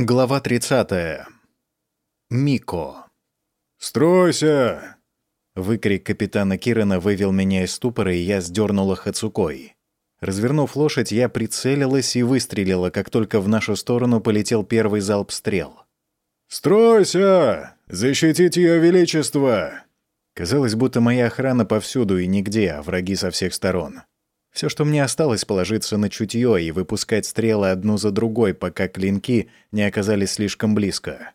Глава 30. Мико. «Стройся!» Выкрик капитана Кирана вывел меня из ступора, и я сдернула Хацукой. Развернув лошадь, я прицелилась и выстрелила, как только в нашу сторону полетел первый залп стрел. «Стройся! Защитить ее величество!» Казалось, будто моя охрана повсюду и нигде, а враги со всех сторон. Все, что мне осталось, положиться на чутье и выпускать стрелы одну за другой, пока клинки не оказались слишком близко.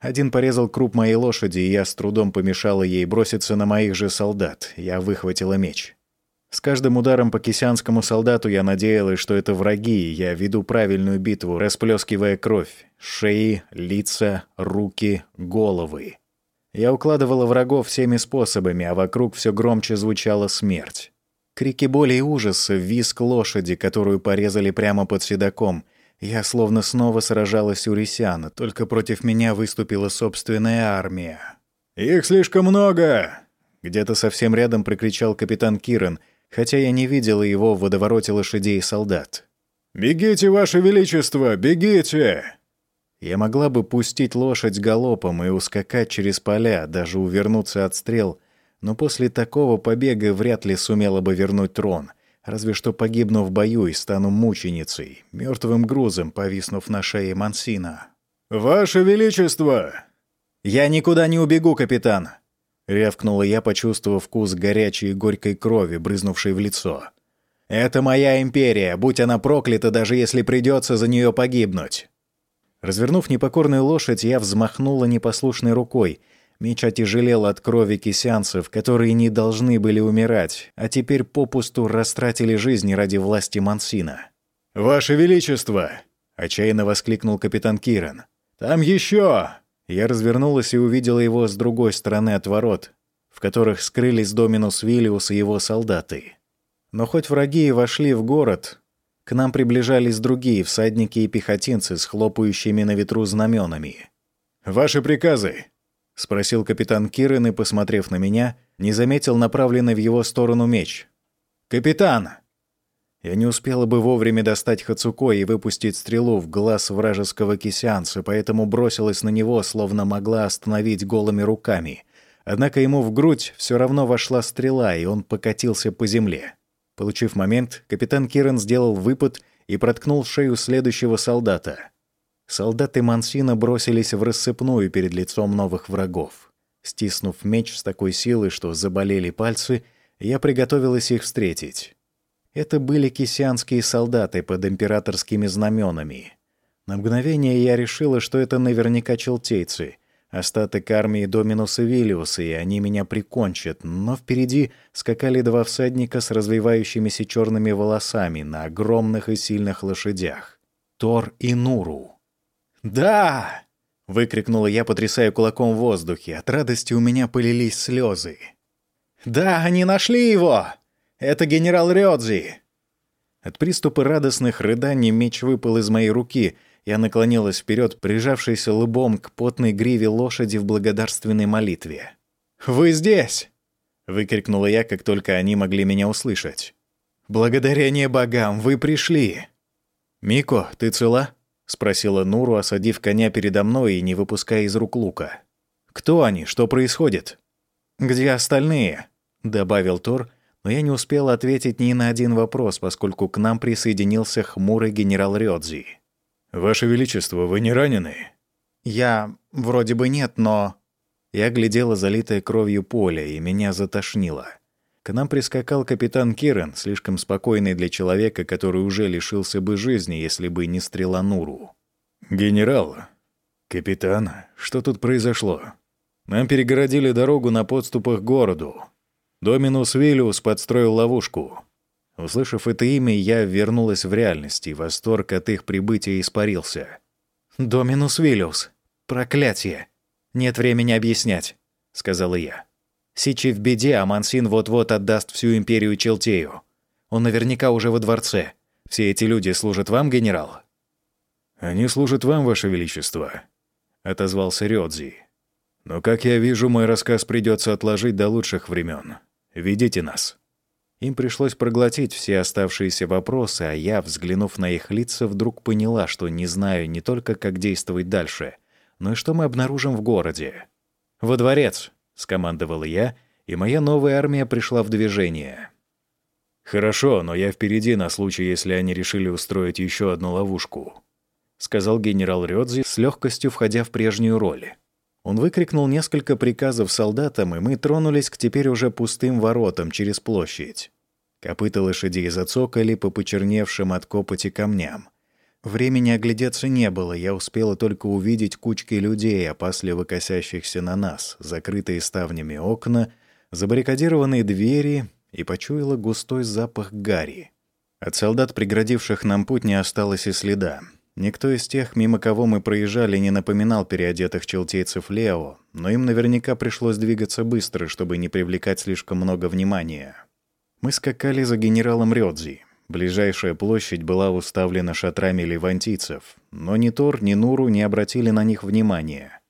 Один порезал круп моей лошади, и я с трудом помешала ей броситься на моих же солдат. Я выхватила меч. С каждым ударом по кисянскому солдату я надеялась, что это враги, и я веду правильную битву, расплескивая кровь. Шеи, лица, руки, головы. Я укладывала врагов всеми способами, а вокруг все громче звучала смерть. Крики боли и ужаса, визг лошади, которую порезали прямо под седаком. Я словно снова сражалась у Рисяна, только против меня выступила собственная армия. «Их слишком много!» Где-то совсем рядом прикричал капитан Киран, хотя я не видела его в водовороте лошадей и солдат. «Бегите, Ваше Величество, бегите!» Я могла бы пустить лошадь галопом и ускакать через поля, даже увернуться от стрел, но после такого побега вряд ли сумела бы вернуть трон, разве что погибну в бою и стану мученицей, мертвым грузом, повиснув на шее Мансина. «Ваше Величество!» «Я никуда не убегу, капитан!» — рявкнула я, почувствовав вкус горячей и горькой крови, брызнувшей в лицо. «Это моя империя, будь она проклята, даже если придется за нее погибнуть!» Развернув непокорную лошадь, я взмахнула непослушной рукой — Меч отяжелел от крови кисянцев, которые не должны были умирать, а теперь попусту растратили жизни ради власти Мансина. «Ваше Величество!» — отчаянно воскликнул капитан Киран. «Там еще!» Я развернулась и увидела его с другой стороны от ворот, в которых скрылись Доминус Виллиус и его солдаты. Но хоть враги и вошли в город, к нам приближались другие всадники и пехотинцы с хлопающими на ветру знаменами. «Ваши приказы!» — спросил капитан Кирен и, посмотрев на меня, не заметил направленный в его сторону меч. «Капитан!» Я не успела бы вовремя достать Хацуко и выпустить стрелу в глаз вражеского кисянца, поэтому бросилась на него, словно могла остановить голыми руками. Однако ему в грудь все равно вошла стрела, и он покатился по земле. Получив момент, капитан Кирен сделал выпад и проткнул шею следующего солдата — Солдаты Мансина бросились в рассыпную перед лицом новых врагов. Стиснув меч с такой силой, что заболели пальцы, я приготовилась их встретить. Это были кисянские солдаты под императорскими знаменами. На мгновение я решила, что это наверняка челтейцы, остаток армии Доминуса Виллиуса, и они меня прикончат, но впереди скакали два всадника с развивающимися черными волосами на огромных и сильных лошадях. Тор и Нуру. «Да!» — выкрикнула я, потрясая кулаком в воздухе. От радости у меня полились слезы. «Да, они нашли его! Это генерал Рёдзи!» От приступа радостных рыданий меч выпал из моей руки. Я наклонилась вперед, прижавшись лбом к потной гриве лошади в благодарственной молитве. «Вы здесь!» — выкрикнула я, как только они могли меня услышать. «Благодарение богам, вы пришли!» «Мико, ты цела?» — спросила Нуру, осадив коня передо мной и не выпуская из рук лука. «Кто они? Что происходит?» «Где остальные?» — добавил Тор, но я не успела ответить ни на один вопрос, поскольку к нам присоединился хмурый генерал Рёдзи. «Ваше Величество, вы не ранены?» «Я... вроде бы нет, но...» Я глядела залитое кровью поле, и меня затошнило. К нам прискакал капитан Кирен, слишком спокойный для человека, который уже лишился бы жизни, если бы не стрела Нуру. «Генерал, капитан, что тут произошло? Нам перегородили дорогу на подступах к городу. Доминус Виллиус подстроил ловушку». Услышав это имя, я вернулась в реальность, и восторг от их прибытия испарился. «Доминус Виллиус! Проклятие! Нет времени объяснять», — сказала я. Сичи в беде, а Мансин вот-вот отдаст всю империю Челтею. Он наверняка уже во дворце. Все эти люди служат вам, генерал?» «Они служат вам, ваше величество», — отозвался Рёдзи. «Но, как я вижу, мой рассказ придется отложить до лучших времен. Ведите нас». Им пришлось проглотить все оставшиеся вопросы, а я, взглянув на их лица, вдруг поняла, что не знаю не только, как действовать дальше, но и что мы обнаружим в городе. «Во дворец!» — скомандовала я, и моя новая армия пришла в движение. «Хорошо, но я впереди на случай, если они решили устроить еще одну ловушку», — сказал генерал Рёдзи, с легкостью входя в прежнюю роль. Он выкрикнул несколько приказов солдатам, и мы тронулись к теперь уже пустым воротам через площадь. Копыта лошадей зацокали по почерневшим от копоти камням. Времени оглядеться не было, я успела только увидеть кучки людей, опасливо косящихся на нас, закрытые ставнями окна, забаррикадированные двери, и почуяла густой запах гари. От солдат, преградивших нам путь, не осталось и следа. Никто из тех, мимо кого мы проезжали, не напоминал переодетых челтейцев Лео, но им наверняка пришлось двигаться быстро, чтобы не привлекать слишком много внимания. Мы скакали за генералом Рёдзи. Ближайшая площадь была уставлена шатрами левантийцев, но ни Тор, ни Нуру не обратили на них внимания.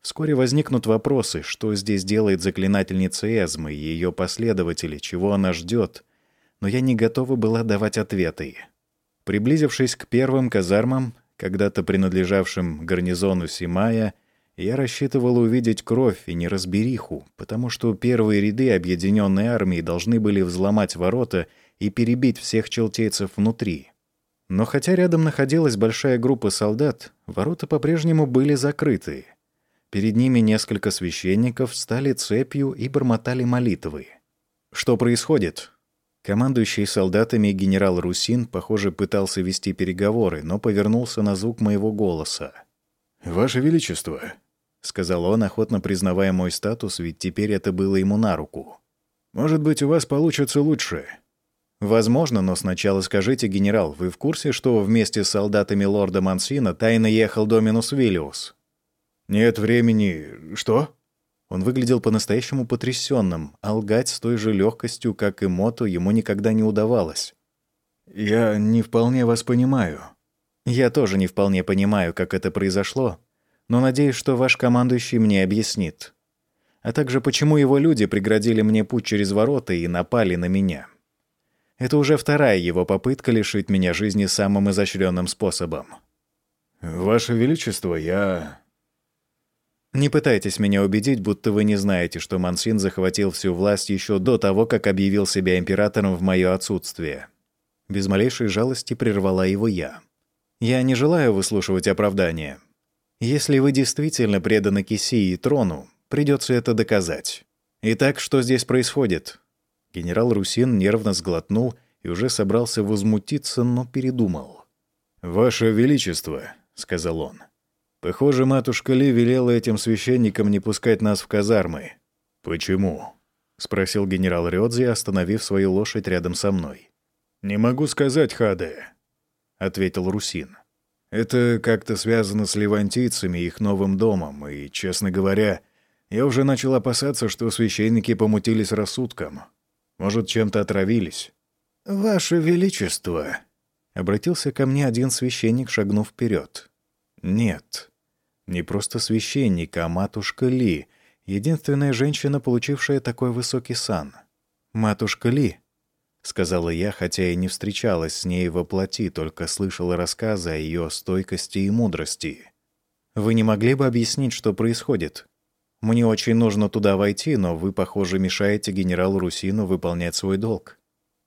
Вскоре возникнут вопросы, что здесь делает заклинательница Эзмы и ее последователи, чего она ждет, но я не готова была давать ответы. Приблизившись к первым казармам, когда-то принадлежавшим гарнизону Симая, я рассчитывал увидеть кровь и неразбериху, потому что первые ряды объединенной армии должны были взломать ворота и перебить всех челтейцев внутри. Но хотя рядом находилась большая группа солдат, ворота по-прежнему были закрыты. Перед ними несколько священников стали цепью и бормотали молитвы. «Что происходит?» Командующий солдатами генерал Русин, похоже, пытался вести переговоры, но повернулся на звук моего голоса. «Ваше Величество», — сказал он, охотно признавая мой статус, ведь теперь это было ему на руку. «Может быть, у вас получится лучше». «Возможно, но сначала скажите, генерал, вы в курсе, что вместе с солдатами лорда Мансина тайно ехал Доминус Виллиус?» «Нет времени... Что?» Он выглядел по-настоящему потрясенным, а лгать с той же легкостью, как и Моту, ему никогда не удавалось. «Я не вполне вас понимаю». «Я тоже не вполне понимаю, как это произошло, но надеюсь, что ваш командующий мне объяснит. А также, почему его люди преградили мне путь через ворота и напали на меня. Это уже вторая его попытка лишить меня жизни самым изощренным способом». «Ваше Величество, я...» Не пытайтесь меня убедить, будто вы не знаете, что Мансин захватил всю власть еще до того, как объявил себя императором в мое отсутствие. Без малейшей жалости прервала его я. Я не желаю выслушивать оправдания. Если вы действительно преданы Киси и трону, придется это доказать. Итак, что здесь происходит? Генерал Русин нервно сглотнул и уже собрался возмутиться, но передумал. «Ваше Величество», — сказал он, — Похоже, матушка Ли велела этим священникам не пускать нас в казармы. «Почему?» — спросил генерал Рёдзи, остановив свою лошадь рядом со мной. «Не могу сказать, Хаде», — ответил Русин. «Это как-то связано с левантийцами и их новым домом, и, честно говоря, я уже начал опасаться, что священники помутились рассудком. Может, чем-то отравились». «Ваше Величество», — обратился ко мне один священник, шагнув вперед. «Нет, не просто священник, а матушка Ли, единственная женщина, получившая такой высокий сан. «Матушка Ли», — сказала я, хотя и не встречалась с ней во плоти, только слышала рассказы о ее стойкости и мудрости. «Вы не могли бы объяснить, что происходит? Мне очень нужно туда войти, но вы, похоже, мешаете генералу Русину выполнять свой долг».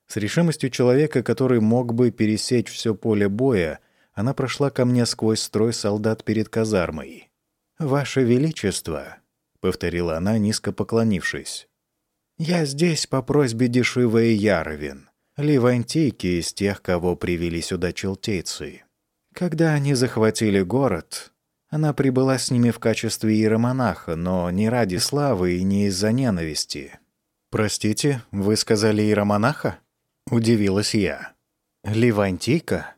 С решимостью человека, который мог бы пересечь все поле боя, она прошла ко мне сквозь строй солдат перед казармой. «Ваше Величество», — повторила она, низко поклонившись, — «я здесь по просьбе Дешива Яровин, ливантийки из тех, кого привели сюда челтейцы. Когда они захватили город, она прибыла с ними в качестве иеромонаха, но не ради славы и не из-за ненависти». «Простите, вы сказали иеромонаха?» — удивилась я. «Ливантийка?»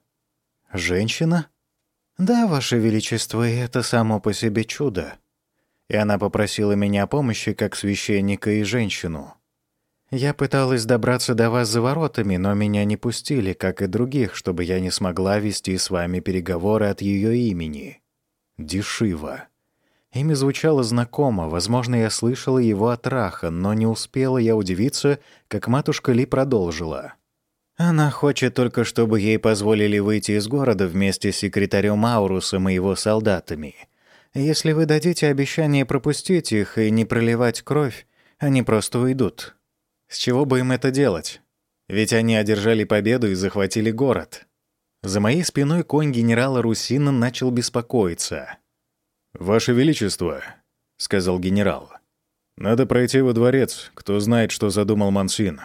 «Женщина?» «Да, Ваше Величество, и это само по себе чудо. И она попросила меня помощи как священника и женщину. Я пыталась добраться до вас за воротами, но меня не пустили, как и других, чтобы я не смогла вести с вами переговоры от ее имени. Дешива. Имя звучало знакомо, возможно, я слышала его от Раха, но не успела я удивиться, как матушка Ли продолжила. «Она хочет только, чтобы ей позволили выйти из города вместе с секретарем Аурусом и его солдатами. Если вы дадите обещание пропустить их и не проливать кровь, они просто уйдут. С чего бы им это делать? Ведь они одержали победу и захватили город». За моей спиной конь генерала Русина начал беспокоиться. «Ваше Величество», — сказал генерал, — «надо пройти во дворец. Кто знает, что задумал Мансин».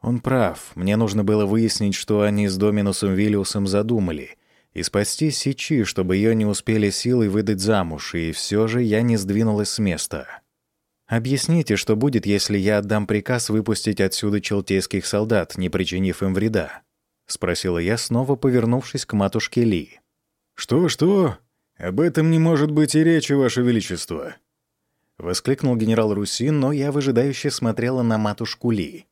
Он прав. Мне нужно было выяснить, что они с Доминусом Виллиусом задумали, и спасти Сичи, чтобы ее не успели силой выдать замуж, и все же я не сдвинулась с места. Объясните, что будет, если я отдам приказ выпустить отсюда челтейских солдат, не причинив им вреда? — спросила я, снова повернувшись к матушке Ли. «Что-что? Об этом не может быть и речи, Ваше Величество!» Воскликнул генерал Русин, но я выжидающе смотрела на матушку Ли.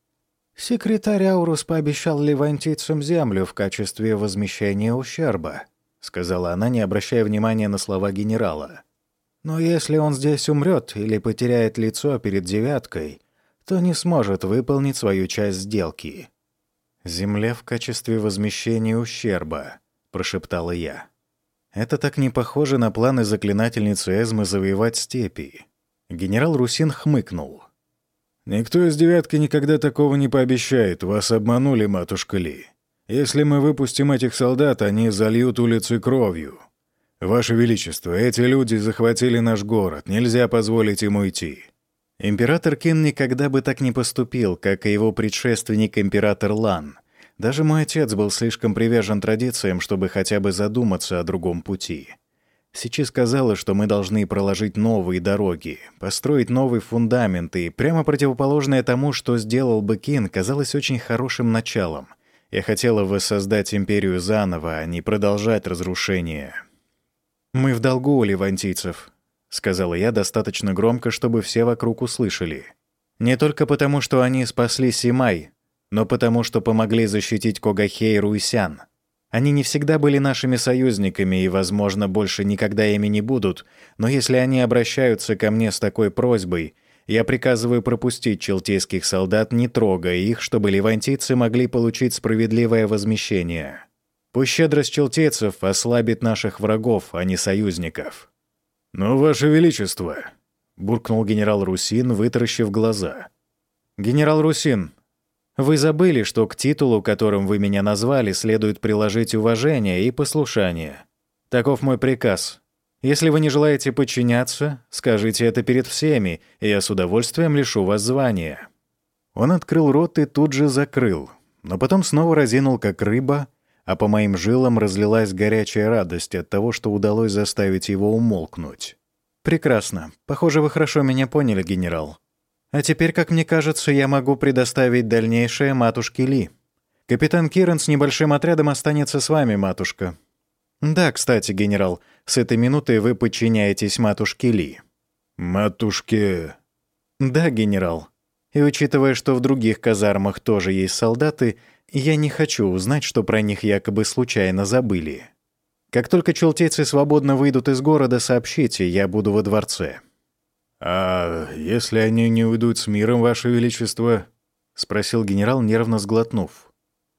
«Секретарь Аурус пообещал левантийцам землю в качестве возмещения ущерба», сказала она, не обращая внимания на слова генерала. «Но если он здесь умрет или потеряет лицо перед девяткой, то не сможет выполнить свою часть сделки». «Земля в качестве возмещения ущерба», — прошептала я. Это так не похоже на планы заклинательницы Эзмы завоевать степи. Генерал Русин хмыкнул. «Никто из девятки никогда такого не пообещает. Вас обманули, матушка Ли. Если мы выпустим этих солдат, они зальют улицы кровью. Ваше Величество, эти люди захватили наш город. Нельзя позволить им уйти». Император Кин никогда бы так не поступил, как и его предшественник император Лан — даже мой отец был слишком привержен традициям, чтобы хотя бы задуматься о другом пути. Сичи сказала, что мы должны проложить новые дороги, построить новый фундамент, и прямо противоположное тому, что сделал бы Кин, казалось очень хорошим началом. Я хотела воссоздать империю заново, а не продолжать разрушение. «Мы в долгу у левантийцев», — сказала я достаточно громко, чтобы все вокруг услышали. «Не только потому, что они спасли Симай, но потому что помогли защитить Когахей и Руисян. Они не всегда были нашими союзниками и, возможно, больше никогда ими не будут, но если они обращаются ко мне с такой просьбой, я приказываю пропустить челтейских солдат, не трогая их, чтобы левантийцы могли получить справедливое возмещение. Пусть щедрость челтейцев ослабит наших врагов, а не союзников. «Ну, Ваше Величество!» — буркнул генерал Русин, вытаращив глаза. «Генерал Русин, вы забыли, что к титулу, которым вы меня назвали, следует приложить уважение и послушание. Таков мой приказ. Если вы не желаете подчиняться, скажите это перед всеми, и я с удовольствием лишу вас звания». Он открыл рот и тут же закрыл, но потом снова разинул, как рыба, а по моим жилам разлилась горячая радость от того, что удалось заставить его умолкнуть. «Прекрасно. Похоже, вы хорошо меня поняли, генерал. А теперь, как мне кажется, я могу предоставить дальнейшее матушке Ли. Капитан Киран с небольшим отрядом останется с вами, матушка. Да, кстати, генерал, с этой минуты вы подчиняетесь матушке Ли. Матушке... Да, генерал. И учитывая, что в других казармах тоже есть солдаты, я не хочу узнать, что про них якобы случайно забыли. Как только челтейцы свободно выйдут из города, сообщите, я буду во дворце. «А если они не уйдут с миром, Ваше Величество?» — спросил генерал, нервно сглотнув.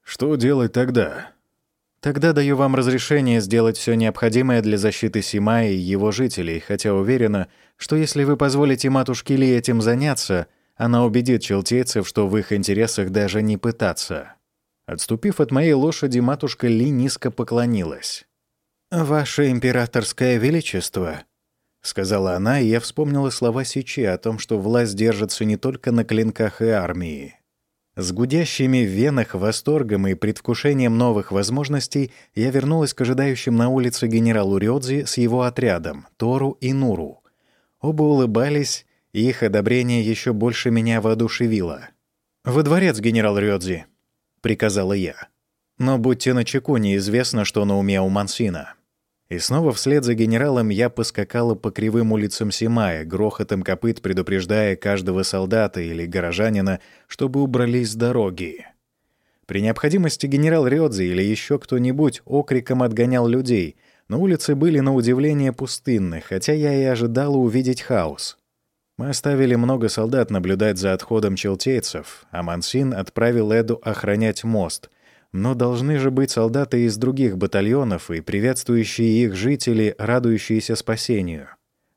«Что делать тогда?» «Тогда даю вам разрешение сделать все необходимое для защиты Сима и его жителей, хотя уверена, что если вы позволите матушке Ли этим заняться, она убедит челтейцев, что в их интересах даже не пытаться». Отступив от моей лошади, матушка Ли низко поклонилась. «Ваше императорское величество», — сказала она, и я вспомнила слова Сичи о том, что власть держится не только на клинках и армии. С гудящими в венах восторгом и предвкушением новых возможностей я вернулась к ожидающим на улице генералу Рёдзи с его отрядом, Тору и Нуру. Оба улыбались, и их одобрение еще больше меня воодушевило. «Во дворец, генерал Рёдзи», — приказала я. «Но будьте начеку, неизвестно, что на уме у Мансина». И снова вслед за генералом я поскакала по кривым улицам Симая, грохотом копыт предупреждая каждого солдата или горожанина, чтобы убрались с дороги. При необходимости генерал Рёдзи или еще кто-нибудь окриком отгонял людей, Но улицы были на удивление пустынны, хотя я и ожидала увидеть хаос. Мы оставили много солдат наблюдать за отходом челтейцев, а Мансин отправил Эду охранять мост. Но должны же быть солдаты из других батальонов и приветствующие их жители, радующиеся спасению.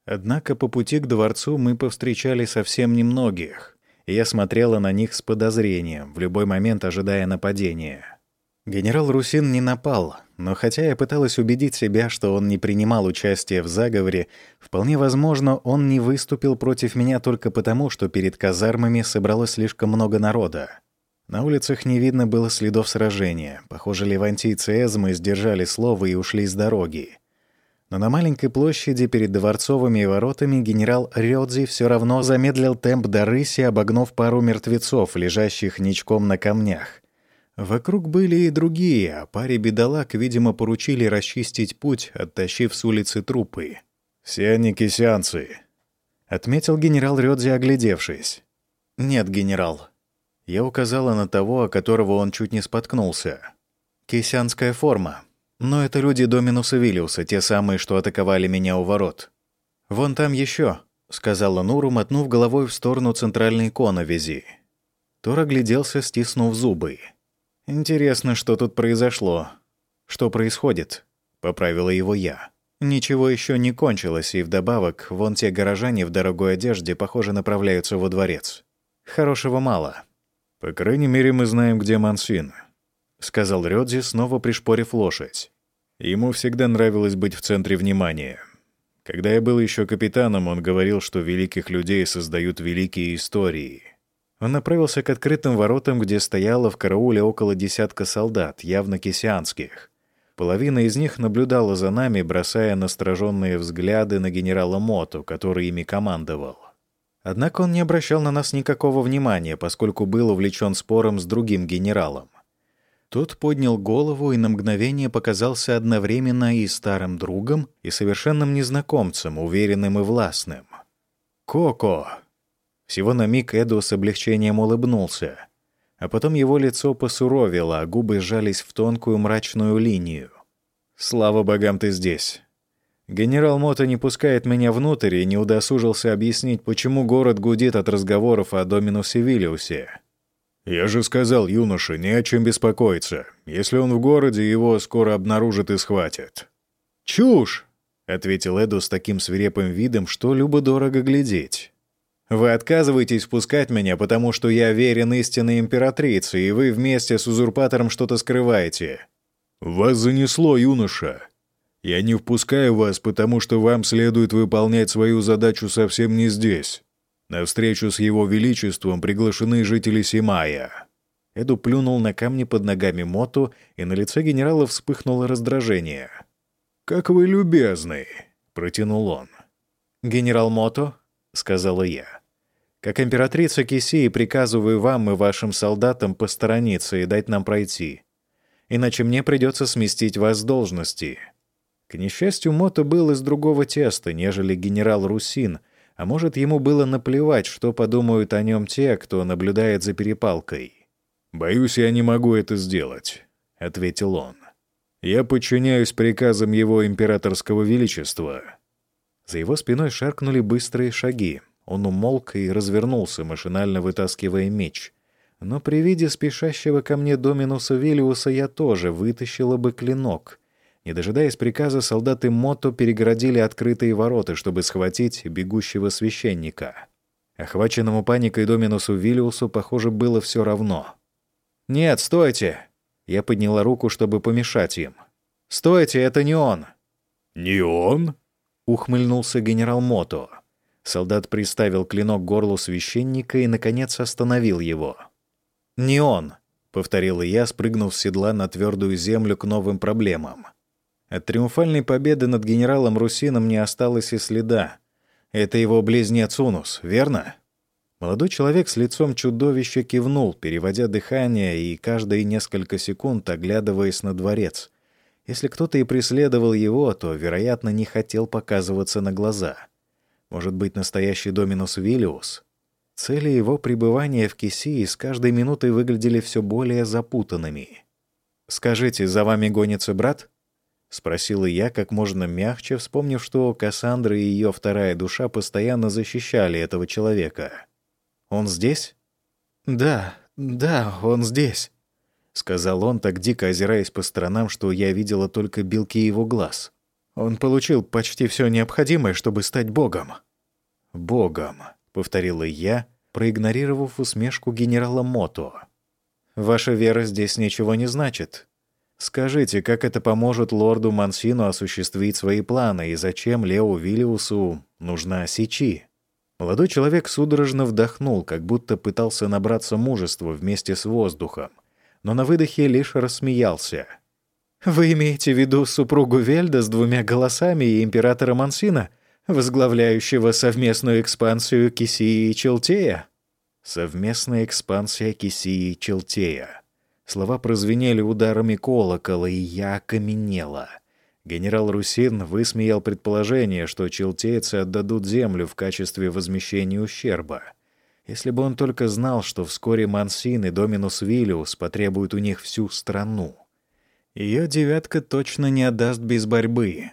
Однако по пути к дворцу мы повстречали совсем немногих, я смотрела на них с подозрением, в любой момент ожидая нападения. Генерал Русин не напал, но хотя я пыталась убедить себя, что он не принимал участия в заговоре, вполне возможно, он не выступил против меня только потому, что перед казармами собралось слишком много народа. На улицах не видно было следов сражения. Похоже, левантийцы Эзмы сдержали слово и ушли с дороги. Но на маленькой площади перед дворцовыми воротами генерал Рёдзи все равно замедлил темп до рыси, обогнув пару мертвецов, лежащих ничком на камнях. Вокруг были и другие, а паре бедолаг, видимо, поручили расчистить путь, оттащив с улицы трупы. «Все они кисянцы», — отметил генерал Рёдзи, оглядевшись. «Нет, генерал». Я указала на того, о которого он чуть не споткнулся. «Кисянская форма. Но это люди Доминуса Виллиуса, те самые, что атаковали меня у ворот. «Вон там еще, сказала Нуру, мотнув головой в сторону центральной коновизи. Тор огляделся, стиснув зубы. «Интересно, что тут произошло. Что происходит?» — поправила его я. Ничего еще не кончилось, и вдобавок, вон те горожане в дорогой одежде, похоже, направляются во дворец. Хорошего мало. «По крайней мере, мы знаем, где Мансин», — сказал Рёдзи, снова пришпорив лошадь. Ему всегда нравилось быть в центре внимания. Когда я был еще капитаном, он говорил, что великих людей создают великие истории. Он направился к открытым воротам, где стояло в карауле около десятка солдат, явно кисианских. Половина из них наблюдала за нами, бросая настороженные взгляды на генерала Моту, который ими командовал. Однако он не обращал на нас никакого внимания, поскольку был увлечен спором с другим генералом. Тот поднял голову и на мгновение показался одновременно и старым другом, и совершенным незнакомцем, уверенным и властным. «Коко!» Всего на миг Эду с облегчением улыбнулся, а потом его лицо посуровило, а губы сжались в тонкую мрачную линию. «Слава богам, ты здесь!» Генерал Мото не пускает меня внутрь и не удосужился объяснить, почему город гудит от разговоров о Доминусе Виллиусе. «Я же сказал юноше, не о чем беспокоиться. Если он в городе, его скоро обнаружат и схватят». «Чушь!» — ответил Эду с таким свирепым видом, что любо-дорого глядеть. «Вы отказываетесь впускать меня, потому что я верен истинной императрице, и вы вместе с узурпатором что-то скрываете». «Вас занесло, юноша. Я не впускаю вас, потому что вам следует выполнять свою задачу совсем не здесь». На встречу с его величеством приглашены жители Симая». Эду плюнул на камни под ногами Моту, и на лице генерала вспыхнуло раздражение. «Как вы любезны!» — протянул он. «Генерал Мото», — сказала я, — «как императрица Кисии приказываю вам и вашим солдатам посторониться и дать нам пройти. Иначе мне придется сместить вас с должности». К несчастью, Мото был из другого теста, нежели генерал Русин — а может, ему было наплевать, что подумают о нем те, кто наблюдает за перепалкой. «Боюсь, я не могу это сделать», — ответил он. «Я подчиняюсь приказам его императорского величества». За его спиной шаркнули быстрые шаги. Он умолк и развернулся, машинально вытаскивая меч. Но при виде спешащего ко мне Доминуса Виллиуса я тоже вытащила бы клинок. Не дожидаясь приказа, солдаты Мото перегородили открытые ворота, чтобы схватить бегущего священника. Охваченному паникой Доминусу Виллиусу, похоже, было все равно. «Нет, стойте!» Я подняла руку, чтобы помешать им. «Стойте, это не он!» «Не он?» — ухмыльнулся генерал Мото. Солдат приставил клинок к горлу священника и, наконец, остановил его. «Не он!» — повторила я, спрыгнув с седла на твердую землю к новым проблемам. От триумфальной победы над генералом Русином не осталось и следа. Это его близнец Унус, верно? Молодой человек с лицом чудовища кивнул, переводя дыхание и каждые несколько секунд оглядываясь на дворец. Если кто-то и преследовал его, то, вероятно, не хотел показываться на глаза. Может быть, настоящий Доминус Виллиус? Цели его пребывания в Кисии с каждой минутой выглядели все более запутанными. «Скажите, за вами гонится брат?» Спросила я как можно мягче, вспомнив, что Кассандра и ее вторая душа постоянно защищали этого человека. «Он здесь?» «Да, да, он здесь», — сказал он, так дико озираясь по сторонам, что я видела только белки его глаз. «Он получил почти все необходимое, чтобы стать богом». «Богом», — повторила я, проигнорировав усмешку генерала Мото. «Ваша вера здесь ничего не значит. Скажите, как это поможет лорду Мансину осуществить свои планы, и зачем Лео Виллиусу нужна Сичи?» Молодой человек судорожно вдохнул, как будто пытался набраться мужества вместе с воздухом, но на выдохе лишь рассмеялся. «Вы имеете в виду супругу Вельда с двумя голосами и императора Мансина, возглавляющего совместную экспансию Кисии и Челтея?» «Совместная экспансия Кисии и Челтея», Слова прозвенели ударами колокола, и я окаменела. Генерал Русин высмеял предположение, что челтейцы отдадут землю в качестве возмещения ущерба. Если бы он только знал, что вскоре Мансин и Доминус Виллиус потребуют у них всю страну. Ее девятка точно не отдаст без борьбы.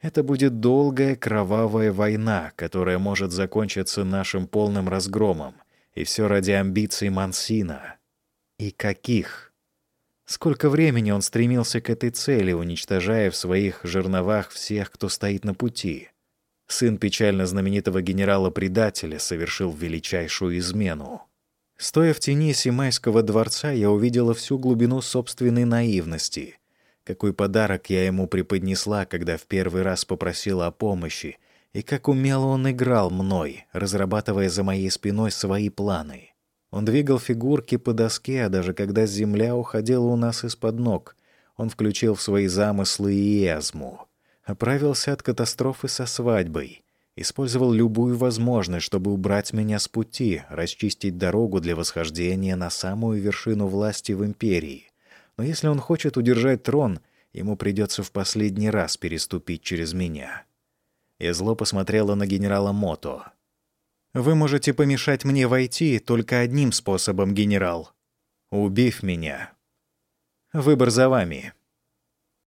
Это будет долгая кровавая война, которая может закончиться нашим полным разгромом, и все ради амбиций Мансина. И каких? Сколько времени он стремился к этой цели, уничтожая в своих жерновах всех, кто стоит на пути. Сын печально знаменитого генерала-предателя совершил величайшую измену. Стоя в тени Симайского дворца, я увидела всю глубину собственной наивности. Какой подарок я ему преподнесла, когда в первый раз попросила о помощи, и как умело он играл мной, разрабатывая за моей спиной свои планы. Он двигал фигурки по доске, а даже когда земля уходила у нас из-под ног, он включил в свои замыслы и эзму. Оправился от катастрофы со свадьбой. Использовал любую возможность, чтобы убрать меня с пути, расчистить дорогу для восхождения на самую вершину власти в империи. Но если он хочет удержать трон, ему придется в последний раз переступить через меня. Я зло посмотрела на генерала Мото. Вы можете помешать мне войти только одним способом, генерал. Убив меня. Выбор за вами.